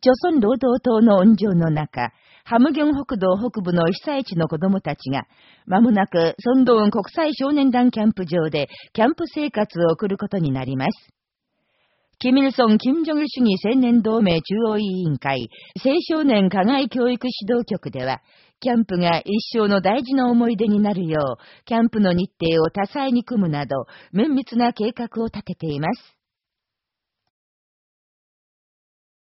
朝鮮労働党の温情の中、ハムギョン北道北部の被災地の子供たちが、まもなく、ソンドウン国際少年団キャンプ場で、キャンプ生活を送ることになります。キミルソン・キム・ジョル主義青年同盟中央委員会、青少年課外教育指導局では、キャンプが一生の大事な思い出になるよう、キャンプの日程を多彩に組むなど、綿密な計画を立てています。